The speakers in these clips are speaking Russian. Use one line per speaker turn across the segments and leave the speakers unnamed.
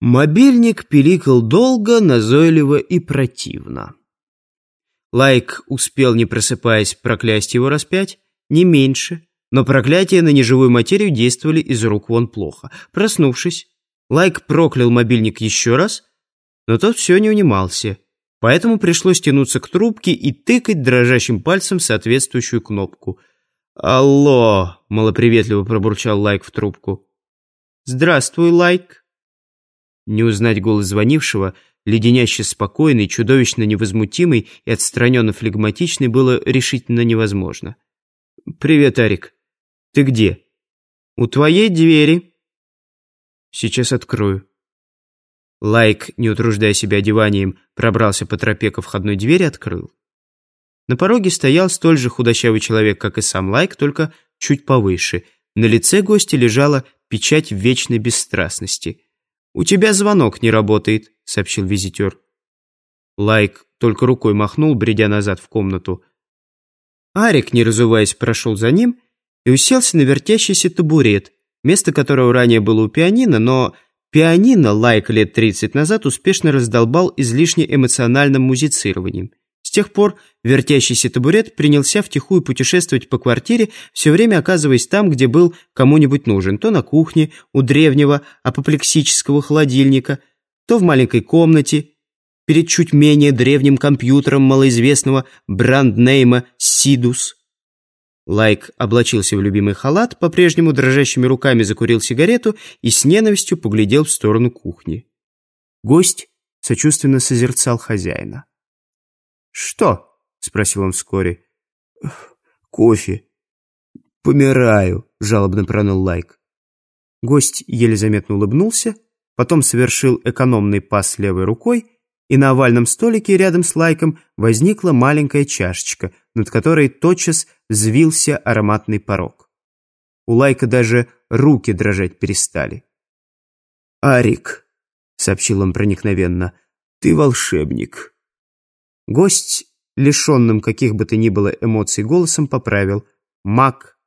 Мобильник пиликал долго, назойливо и противно. Лайк успел, не просыпаясь, проклясть его раз пять, не меньше, но проклятия на неживую материю действовали из рук вон плохо. Проснувшись, Лайк проклял мобильник еще раз, но тот все не унимался, поэтому пришлось тянуться к трубке и тыкать дрожащим пальцем соответствующую кнопку. «Алло!» — малоприветливо пробурчал Лайк в трубку. «Здравствуй, Лайк!» Не узнать голос звонившего, леденяще спокойный, чудовищно невозмутимый и отстраненно флегматичный, было решительно невозможно. «Привет, Арик. Ты где?» «У твоей двери». «Сейчас открою». Лайк, не утруждая себя одеванием, пробрался по тропе ко входной двери и открыл. На пороге стоял столь же худощавый человек, как и сам Лайк, только чуть повыше. На лице гостя лежала печать вечной бесстрастности. «У тебя звонок не работает», — сообщил визитер. Лайк только рукой махнул, бредя назад в комнату. Арик, не разуваясь, прошел за ним и уселся на вертящийся табурет, место которого ранее было у пианино, но пианино Лайк лет 30 назад успешно раздолбал излишне эмоциональным музицированием. Тех пор вертящийся табурет принялся втихую путешествовать по квартире, все время оказываясь там, где был кому-нибудь нужен, то на кухне, у древнего апоплексического холодильника, то в маленькой комнате, перед чуть менее древним компьютером малоизвестного бранднейма «Сидус». Лайк облачился в любимый халат, по-прежнему дрожащими руками закурил сигарету и с ненавистью поглядел в сторону кухни. Гость сочувственно созерцал хозяина. «Что?» — спросил он вскоре. «Кофе. Помираю», — жалобно проныл Лайк. Гость еле заметно улыбнулся, потом совершил экономный пас левой рукой, и на овальном столике рядом с Лайком возникла маленькая чашечка, над которой тотчас взвился ароматный порог. У Лайка даже руки дрожать перестали. «Арик», — сообщил он проникновенно, — «ты волшебник». Гость, лишенным каких бы то ни было эмоций голосом, поправил. «Маг».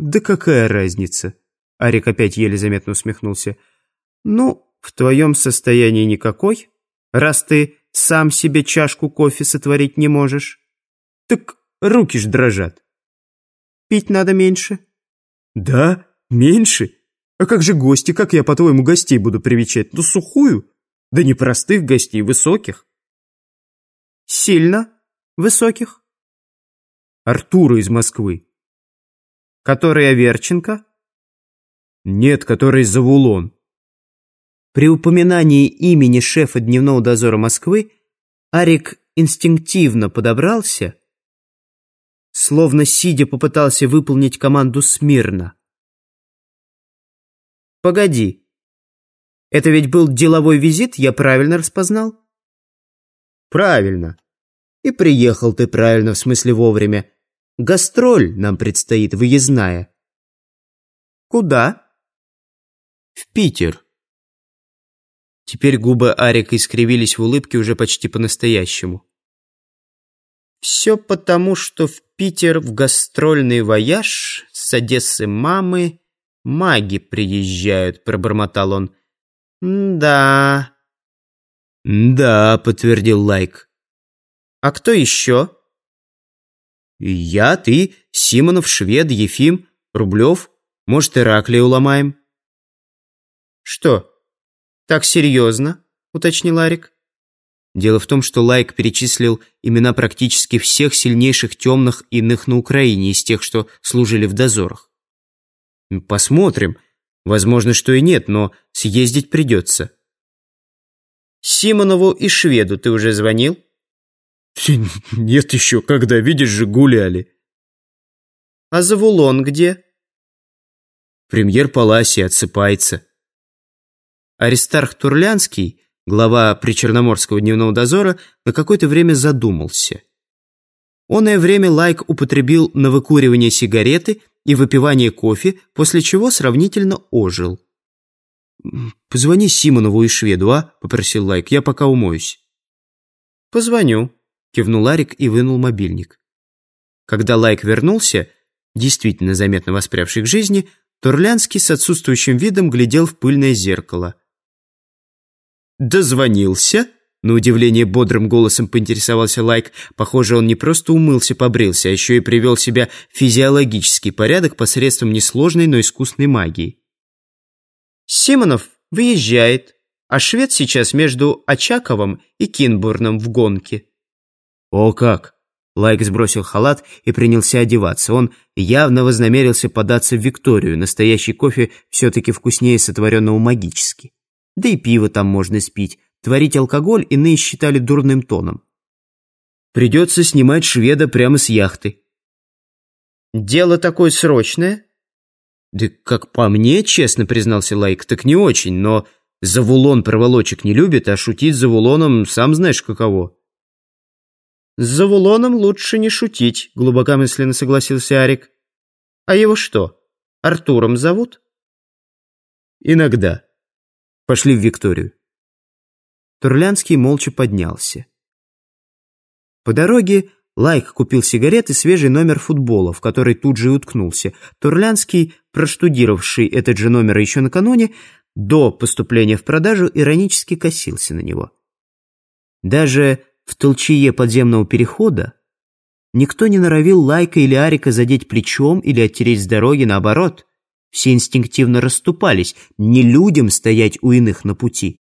«Да какая разница?» Арик опять еле заметно усмехнулся. «Ну, в твоем состоянии никакой, раз ты сам себе чашку кофе сотворить не можешь. Так руки ж дрожат. Пить надо меньше». «Да? Меньше? А как же гости? Как я, по-твоему, гостей буду привечать? Ну, сухую? Да не простых гостей, высоких». Сильно высоких? Артура из Москвы. Который Аверченко? Нет, который Завулон. При упоминании имени шефа дневного дозора Москвы Арик инстинктивно подобрался, словно сидя попытался выполнить команду смирно. «Погоди, это ведь был деловой визит, я правильно распознал?» Правильно. И приехал ты правильно, в смысле вовремя. Гастроль нам предстоит, выездная. Куда? В Питер. Теперь губы Арика искривились в улыбке уже почти по-настоящему. Все потому, что в Питер в гастрольный вояж с Одессы мамы маги приезжают, пробормотал он. «Да, «Да», — подтвердил Лайк. «А кто еще?» «Я, ты, Симонов, Швед, Ефим, Рублев. Может, Ираклия уломаем?» «Что, так серьезно?» — уточнил Арик. Дело в том, что Лайк перечислил имена практически всех сильнейших темных иных на Украине из тех, что служили в дозорах. «Посмотрим. Возможно, что и нет, но съездить придется». Симонову и шведу ты уже звонил?» «Нет еще, когда, видишь же, гуляли». «А Завулон где?» Премьер Паласи отсыпается. Аристарх Турлянский, глава Причерноморского дневного дозора, на какое-то время задумался. Оное время Лайк употребил на выкуривание сигареты и выпивание кофе, после чего сравнительно ожил. «Позвони Симонову и шведу, а?» — попросил Лайк. «Я пока умоюсь». «Позвоню», — кивнул Арик и вынул мобильник. Когда Лайк вернулся, действительно заметно воспрявший к жизни, Турлянский с отсутствующим видом глядел в пыльное зеркало. дозвонился?» На удивление бодрым голосом поинтересовался Лайк. Похоже, он не просто умылся, побрился, а еще и привел себя в физиологический порядок посредством несложной, но искусной магии. «Симонов выезжает, а швед сейчас между Очаковым и Кинбурном в гонке». «О как!» Лайк сбросил халат и принялся одеваться. Он явно вознамерился податься в Викторию. Настоящий кофе все-таки вкуснее сотворенного магически. Да и пиво там можно спить. Творить алкоголь иные считали дурным тоном. Придется снимать шведа прямо с яхты. «Дело такое срочное?» «Да как по мне, честно признался Лайк, так не очень, но Завулон проволочек не любит, а шутить за Вулоном сам знаешь каково». «С Завулоном лучше не шутить», — глубокомысленно согласился Арик. «А его что, Артуром зовут?» «Иногда. Пошли в Викторию». Турлянский молча поднялся. По дороге Лайк купил сигарет и свежий номер футбола, в который тут же и уткнулся. Турлянский, проштудировавший этот же номер еще накануне, до поступления в продажу иронически косился на него. Даже в толчее подземного перехода никто не норовил Лайка или Арика задеть плечом или оттереть с дороги, наоборот. Все инстинктивно расступались, не людям стоять у иных на пути.